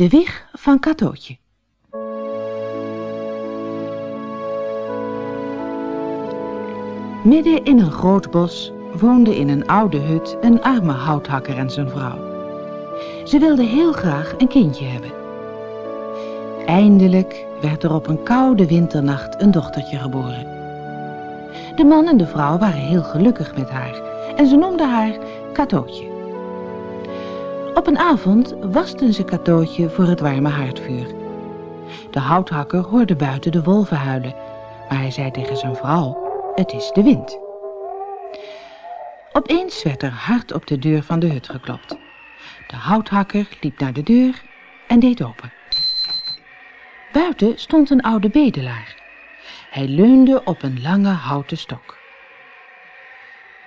De wieg van Katootje. Midden in een groot bos woonde in een oude hut een arme houthakker en zijn vrouw. Ze wilden heel graag een kindje hebben. Eindelijk werd er op een koude winternacht een dochtertje geboren. De man en de vrouw waren heel gelukkig met haar en ze noemden haar Katootje. Op een avond wasten ze Katootje voor het warme haardvuur. De houthakker hoorde buiten de wolven huilen, maar hij zei tegen zijn vrouw, het is de wind. Opeens werd er hard op de deur van de hut geklopt. De houthakker liep naar de deur en deed open. Buiten stond een oude bedelaar. Hij leunde op een lange houten stok.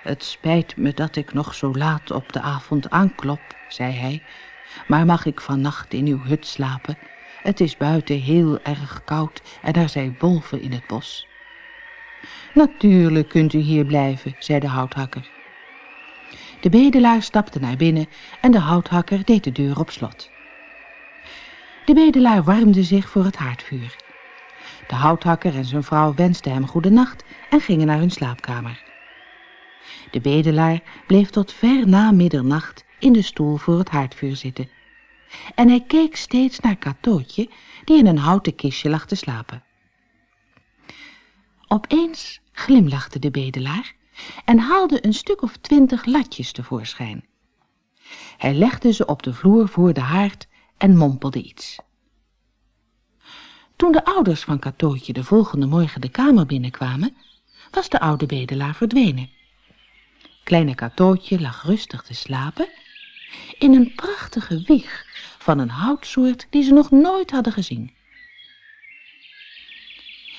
Het spijt me dat ik nog zo laat op de avond aanklop, zei hij, maar mag ik vannacht in uw hut slapen? Het is buiten heel erg koud en er zijn wolven in het bos. Natuurlijk kunt u hier blijven, zei de houthakker. De bedelaar stapte naar binnen en de houthakker deed de deur op slot. De bedelaar warmde zich voor het haardvuur. De houthakker en zijn vrouw wensten hem goedenacht en gingen naar hun slaapkamer. De bedelaar bleef tot ver na middernacht in de stoel voor het haardvuur zitten. En hij keek steeds naar Katootje, die in een houten kistje lag te slapen. Opeens glimlachte de bedelaar en haalde een stuk of twintig latjes tevoorschijn. Hij legde ze op de vloer voor de haard en mompelde iets. Toen de ouders van Katootje de volgende morgen de kamer binnenkwamen, was de oude bedelaar verdwenen. Kleine Katootje lag rustig te slapen in een prachtige wieg van een houtsoort die ze nog nooit hadden gezien.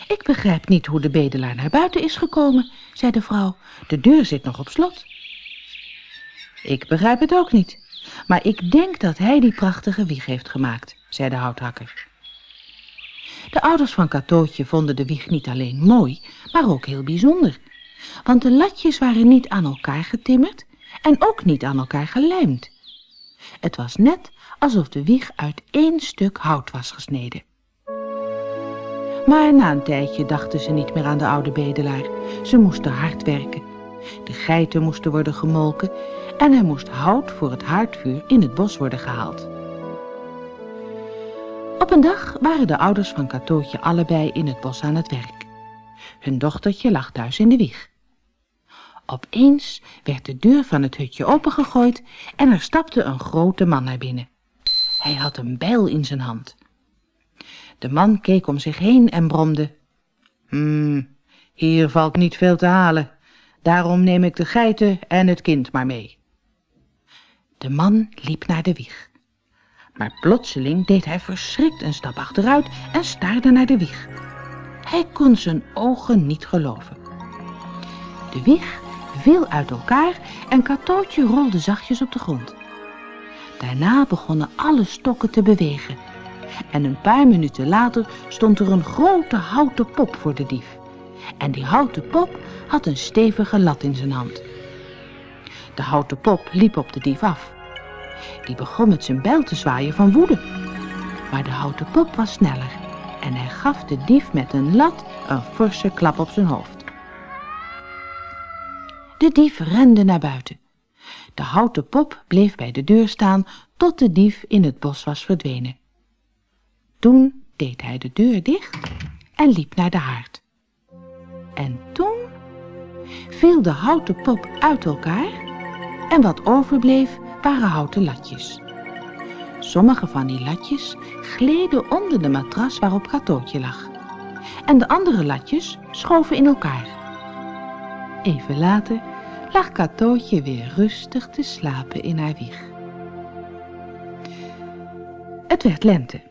Ik begrijp niet hoe de bedelaar naar buiten is gekomen, zei de vrouw. De deur zit nog op slot. Ik begrijp het ook niet, maar ik denk dat hij die prachtige wieg heeft gemaakt, zei de houthakker. De ouders van Katootje vonden de wieg niet alleen mooi, maar ook heel bijzonder. Want de latjes waren niet aan elkaar getimmerd en ook niet aan elkaar gelijmd. Het was net alsof de wieg uit één stuk hout was gesneden. Maar na een tijdje dachten ze niet meer aan de oude bedelaar. Ze moesten hard werken. De geiten moesten worden gemolken en er moest hout voor het haardvuur in het bos worden gehaald. Op een dag waren de ouders van Katootje allebei in het bos aan het werk. Hun dochtertje lag thuis in de wieg. Opeens werd de deur van het hutje opengegooid en er stapte een grote man naar binnen. Hij had een bijl in zijn hand. De man keek om zich heen en bromde. Hmm, hier valt niet veel te halen. Daarom neem ik de geiten en het kind maar mee. De man liep naar de wieg. Maar plotseling deed hij verschrikt een stap achteruit en staarde naar de wieg. Hij kon zijn ogen niet geloven. De wieg viel uit elkaar en Katootje rolde zachtjes op de grond. Daarna begonnen alle stokken te bewegen en een paar minuten later stond er een grote houten pop voor de dief. En die houten pop had een stevige lat in zijn hand. De houten pop liep op de dief af. Die begon met zijn bijl te zwaaien van woede. Maar de houten pop was sneller en hij gaf de dief met een lat een forse klap op zijn hoofd. De dief rende naar buiten. De houten pop bleef bij de deur staan tot de dief in het bos was verdwenen. Toen deed hij de deur dicht en liep naar de haard. En toen viel de houten pop uit elkaar en wat overbleef waren houten latjes. Sommige van die latjes gleden onder de matras waarop Katootje lag. En de andere latjes schoven in elkaar. Even later lag Katootje weer rustig te slapen in haar wieg. Het werd lente.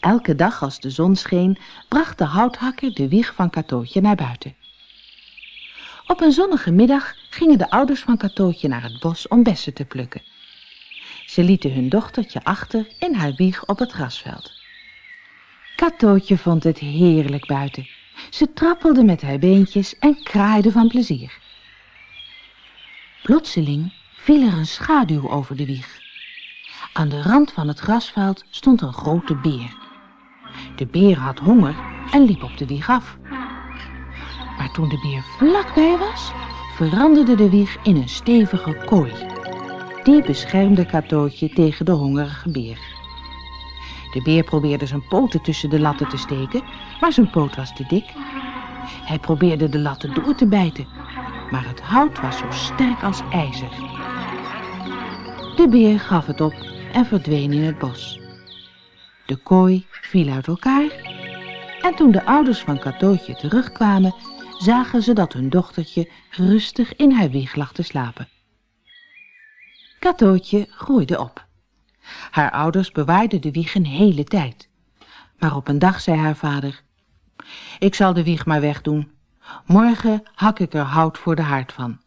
Elke dag als de zon scheen, bracht de houthakker de wieg van Katootje naar buiten. Op een zonnige middag gingen de ouders van Katootje naar het bos om bessen te plukken. Ze lieten hun dochtertje achter in haar wieg op het grasveld. Katootje vond het heerlijk buiten. Ze trappelde met haar beentjes en kraaide van plezier. Plotseling viel er een schaduw over de wieg. Aan de rand van het grasveld stond een grote beer. De beer had honger en liep op de wieg af. Maar toen de beer vlakbij was, veranderde de wieg in een stevige kooi. Die beschermde Katootje tegen de hongerige beer. De beer probeerde zijn poten tussen de latten te steken, maar zijn poot was te dik. Hij probeerde de latten door te bijten, maar het hout was zo sterk als ijzer. De beer gaf het op en verdween in het bos. De kooi viel uit elkaar en toen de ouders van Katootje terugkwamen, zagen ze dat hun dochtertje rustig in haar wieg lag te slapen. Katootje groeide op. Haar ouders bewaarden de wieg een hele tijd. Maar op een dag zei haar vader, ik zal de wieg maar wegdoen. Morgen hak ik er hout voor de haard van.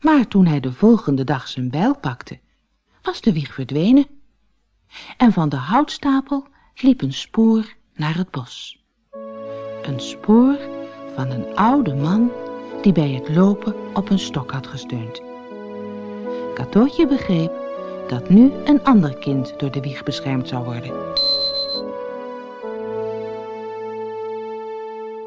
Maar toen hij de volgende dag zijn bijl pakte, was de wieg verdwenen. En van de houtstapel liep een spoor naar het bos. Een spoor van een oude man die bij het lopen op een stok had gesteund. Katootje begreep dat nu een ander kind door de wieg beschermd zou worden.